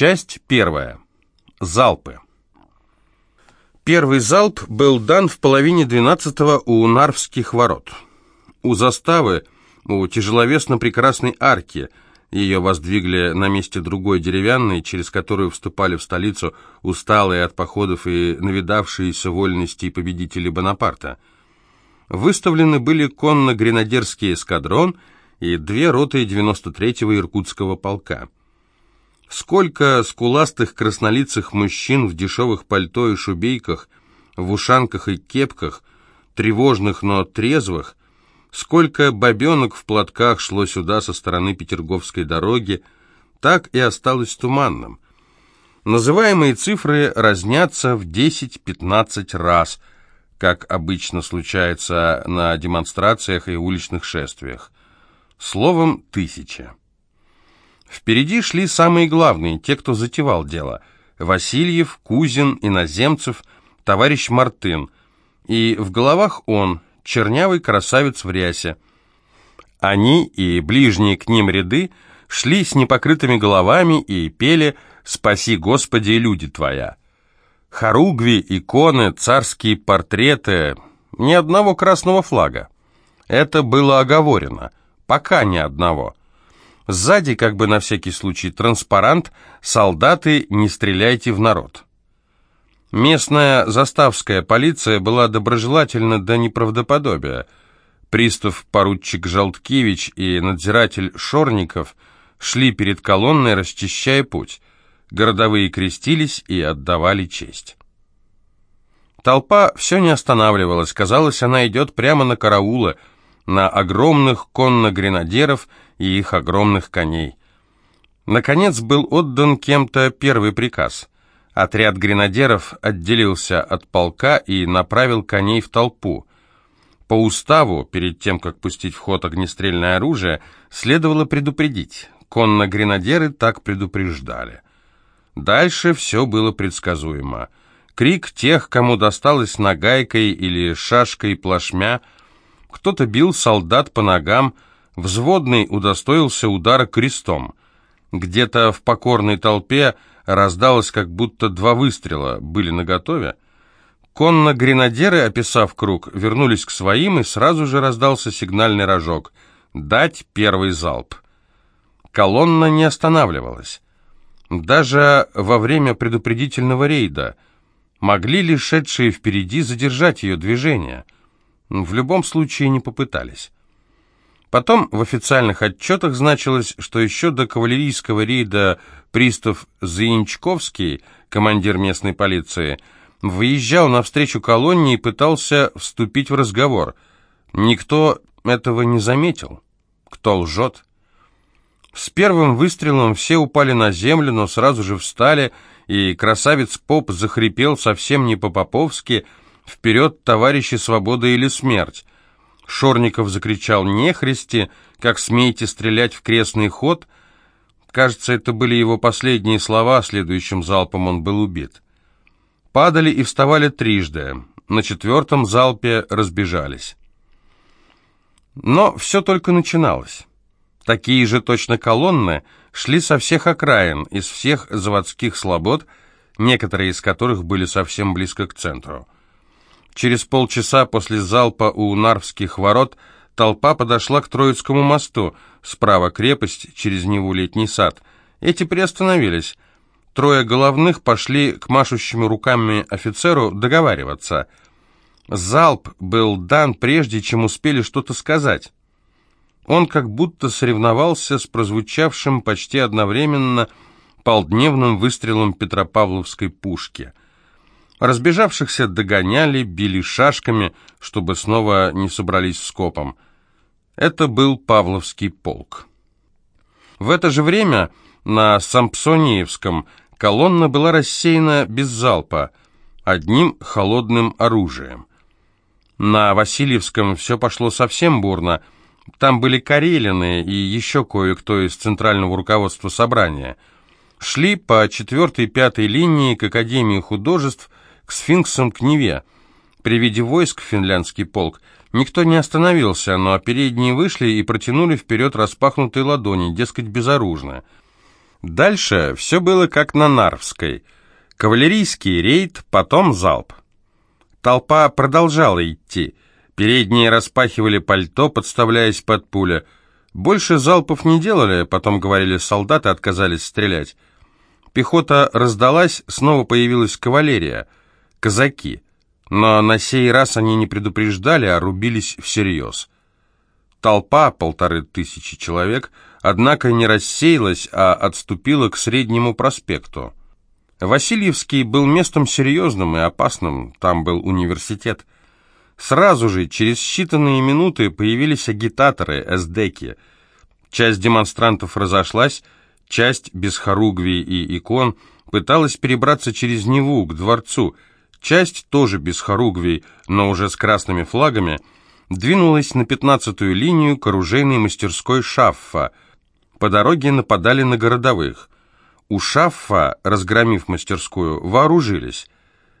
Часть первая. Залпы. Первый залп был дан в половине двенадцатого у Нарвских ворот. У заставы, у тяжеловесно-прекрасной арки, ее воздвигли на месте другой деревянной, через которую вступали в столицу усталые от походов и навидавшиеся вольности победители Бонапарта. Выставлены были конно-гренадерский эскадрон и две роты 93-го Иркутского полка. Сколько скуластых краснолицых мужчин в дешевых пальто и шубейках, в ушанках и кепках, тревожных, но трезвых, сколько бабенок в платках шло сюда со стороны Петерговской дороги, так и осталось туманным. Называемые цифры разнятся в 10-15 раз, как обычно случается на демонстрациях и уличных шествиях. Словом, тысяча. Впереди шли самые главные, те, кто затевал дело. Васильев, Кузин, Иноземцев, товарищ Мартын. И в головах он, чернявый красавец в рясе. Они и ближние к ним ряды шли с непокрытыми головами и пели «Спаси, Господи, люди Твоя». Хоругви, иконы, царские портреты, ни одного красного флага. Это было оговорено, пока ни одного – Сзади, как бы на всякий случай, транспарант «Солдаты, не стреляйте в народ». Местная заставская полиция была доброжелательна до неправдоподобия. Пристав-поручик Желткевич и надзиратель Шорников шли перед колонной, расчищая путь. Городовые крестились и отдавали честь. Толпа все не останавливалась, казалось, она идет прямо на караулы, на огромных конно-гренадеров и их огромных коней. Наконец был отдан кем-то первый приказ. Отряд гренадеров отделился от полка и направил коней в толпу. По уставу, перед тем, как пустить в ход огнестрельное оружие, следовало предупредить. Конно-гренадеры так предупреждали. Дальше все было предсказуемо. Крик тех, кому досталось нагайкой или шашкой плашмя – кто-то бил солдат по ногам, взводный удостоился удара крестом. Где-то в покорной толпе раздалось, как будто два выстрела были наготове. Конно-гренадеры, описав круг, вернулись к своим, и сразу же раздался сигнальный рожок. «Дать первый залп». Колонна не останавливалась. Даже во время предупредительного рейда могли ли шедшие впереди задержать ее движение – в любом случае не попытались. Потом в официальных отчетах значилось, что еще до кавалерийского рейда пристав Заинчковский, командир местной полиции, выезжал навстречу колонне и пытался вступить в разговор. Никто этого не заметил. Кто лжет? С первым выстрелом все упали на землю, но сразу же встали, и красавец Поп захрипел совсем не по-поповски – «Вперед, товарищи, свобода или смерть!» Шорников закричал «Нехристи! Как смеете стрелять в крестный ход?» Кажется, это были его последние слова, следующим залпом он был убит. Падали и вставали трижды, на четвертом залпе разбежались. Но все только начиналось. Такие же точно колонны шли со всех окраин, из всех заводских слобод, некоторые из которых были совсем близко к центру. Через полчаса после залпа у Нарвских ворот толпа подошла к Троицкому мосту, справа крепость, через него летний сад. Эти приостановились. Трое головных пошли к машущему руками офицеру договариваться. Залп был дан прежде, чем успели что-то сказать. Он как будто соревновался с прозвучавшим почти одновременно полдневным выстрелом Петропавловской пушки – Разбежавшихся догоняли, били шашками, чтобы снова не собрались скопом. Это был Павловский полк. В это же время на Сампсониевском колонна была рассеяна без залпа, одним холодным оружием. На Васильевском все пошло совсем бурно. Там были Карелины и еще кое-кто из центрального руководства собрания. Шли по четвертой-пятой линии к Академии художеств – к сфинксам к Неве. При виде войск финляндский полк никто не остановился, но передние вышли и протянули вперед распахнутые ладони, дескать, безоружно. Дальше все было как на Нарвской. Кавалерийский рейд, потом залп. Толпа продолжала идти. Передние распахивали пальто, подставляясь под пуля. Больше залпов не делали, потом говорили, солдаты отказались стрелять. Пехота раздалась, снова появилась кавалерия, казаки. Но на сей раз они не предупреждали, а рубились всерьез. Толпа, полторы тысячи человек, однако не рассеялась, а отступила к Среднему проспекту. Васильевский был местом серьезным и опасным, там был университет. Сразу же, через считанные минуты, появились агитаторы, эсдеки. Часть демонстрантов разошлась, часть, без хоругвий и икон, пыталась перебраться через Неву к дворцу, часть, тоже без хоругвий, но уже с красными флагами, двинулась на пятнадцатую линию к оружейной мастерской Шаффа. По дороге нападали на городовых. У Шаффа, разгромив мастерскую, вооружились.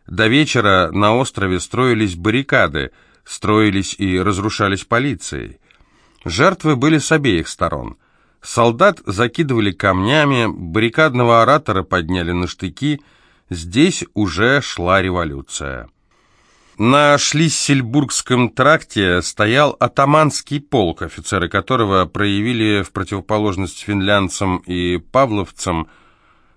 До вечера на острове строились баррикады, строились и разрушались полицией. Жертвы были с обеих сторон. Солдат закидывали камнями, баррикадного оратора подняли на штыки. Здесь уже шла революция. На Шлиссельбургском тракте стоял атаманский полк, офицеры которого проявили в противоположность финлянцам и павловцам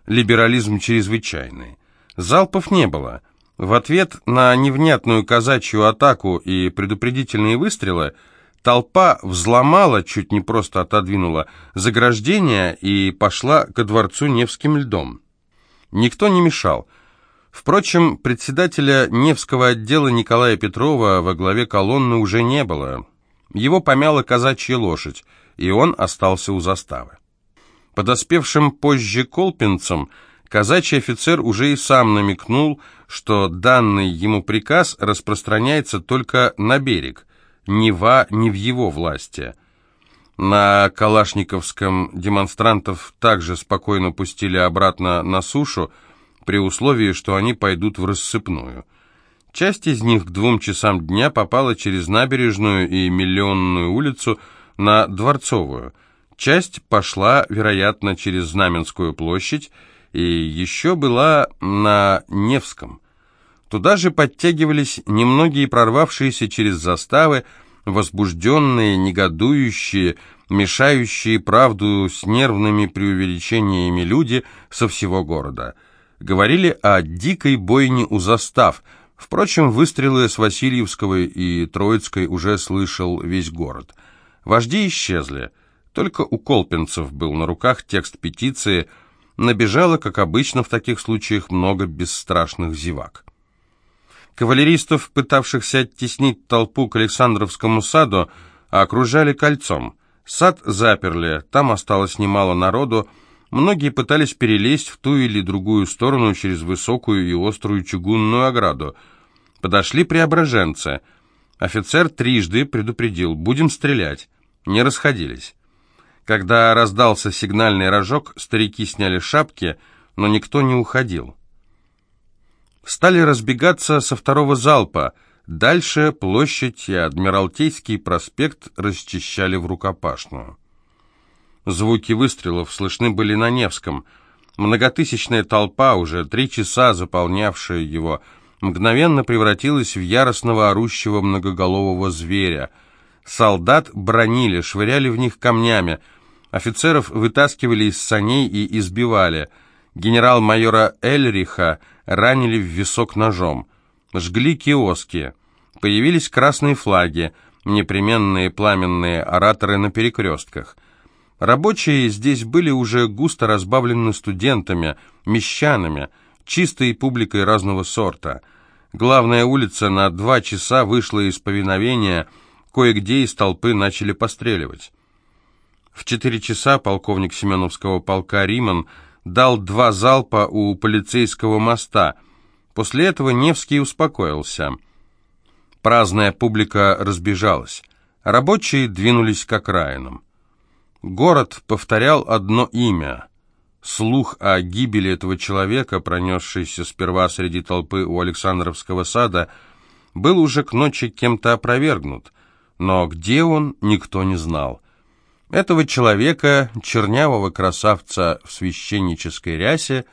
либерализм чрезвычайный. Залпов не было. В ответ на невнятную казачью атаку и предупредительные выстрелы толпа взломала, чуть не просто отодвинула, заграждение и пошла ко дворцу Невским льдом. Никто не мешал. Впрочем, председателя Невского отдела Николая Петрова во главе колонны уже не было. Его помяла казачья лошадь, и он остался у заставы. Подоспевшим позже колпинцам казачий офицер уже и сам намекнул, что данный ему приказ распространяется только на берег. Нева не в его власти. На Калашниковском демонстрантов также спокойно пустили обратно на сушу, при условии, что они пойдут в рассыпную. Часть из них к двум часам дня попала через набережную и Миллионную улицу на Дворцовую. Часть пошла, вероятно, через Знаменскую площадь и еще была на Невском. Туда же подтягивались немногие прорвавшиеся через заставы, возбужденные, негодующие, мешающие правду с нервными преувеличениями люди со всего города – говорили о дикой бойне у застав. Впрочем, выстрелы с Васильевского и Троицкой уже слышал весь город. Вожди исчезли. Только у колпинцев был на руках текст петиции. Набежало, как обычно в таких случаях, много бесстрашных зевак. Кавалеристов, пытавшихся оттеснить толпу к Александровскому саду, окружали кольцом. Сад заперли, там осталось немало народу, Многие пытались перелезть в ту или другую сторону через высокую и острую чугунную ограду. Подошли преображенцы. Офицер трижды предупредил «будем стрелять». Не расходились. Когда раздался сигнальный рожок, старики сняли шапки, но никто не уходил. Стали разбегаться со второго залпа. Дальше площадь и Адмиралтейский проспект расчищали в рукопашную. Звуки выстрелов слышны были на Невском. Многотысячная толпа, уже три часа заполнявшая его, мгновенно превратилась в яростного орущего многоголового зверя. Солдат бронили, швыряли в них камнями. Офицеров вытаскивали из саней и избивали. Генерал-майора Эльриха ранили в висок ножом. Жгли киоски. Появились красные флаги, непременные пламенные ораторы на перекрестках. Рабочие здесь были уже густо разбавлены студентами, мещанами, чистой публикой разного сорта. Главная улица на два часа вышла из повиновения, кое-где из толпы начали постреливать. В четыре часа полковник Семеновского полка Риман дал два залпа у полицейского моста. После этого Невский успокоился. Праздная публика разбежалась. Рабочие двинулись к окраинам. Город повторял одно имя. Слух о гибели этого человека, пронесшийся сперва среди толпы у Александровского сада, был уже к ночи кем-то опровергнут, но где он, никто не знал. Этого человека, чернявого красавца в священнической рясе,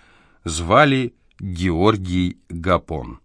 звали Георгий Гапон.